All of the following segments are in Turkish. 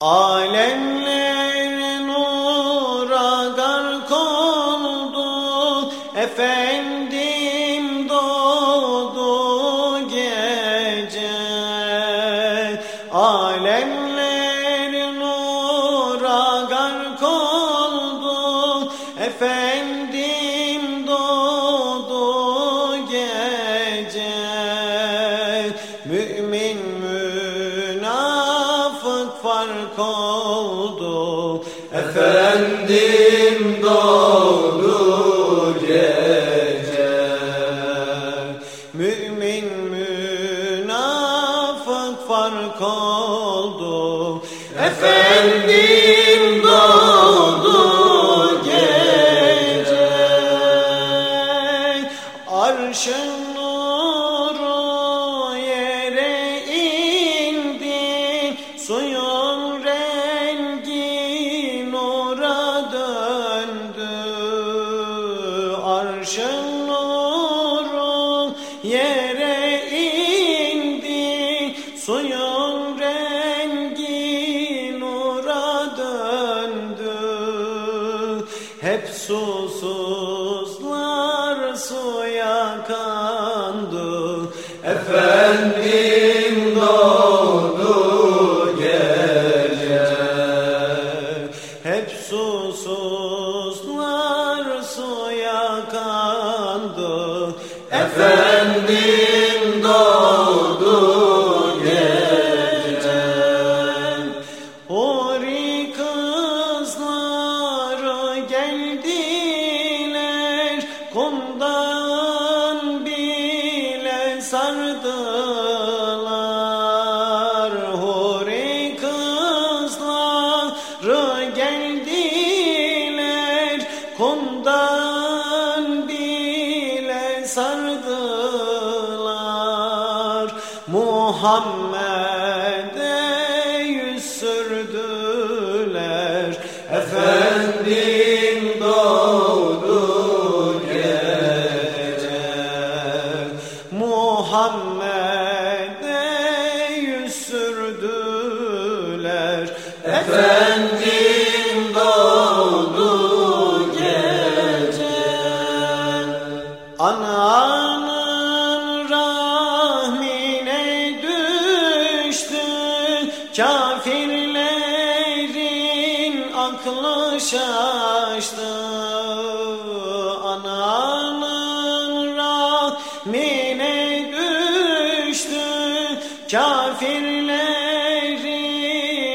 Alemler nura gark oldu, Efendim doğdu gece. Alemler nura gark oldu, Efendim doğdu gece. Mümin fark oldu Efendim doğdu gece. Mümin münafık fark oldu. Efendim doğdu gece. Arşın Rengi nura döndü Arşın nuru yere indi. Suyun rengi nura döndü Hep susuzlar suya kandı. Efendim susuzlar suya kandı. Efendim doğdu gece Huri kızları geldiler. Kumdan bile sardılar sardılar. Muhammed'e aklı şaştı Ananın rahmine düştü. Kafirlerin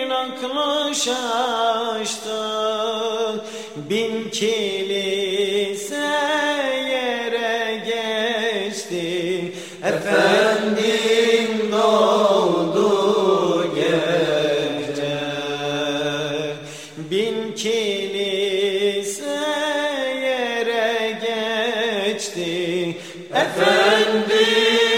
aklı şaştı. Bin kilise yere geçti. Efendim geçti Efendim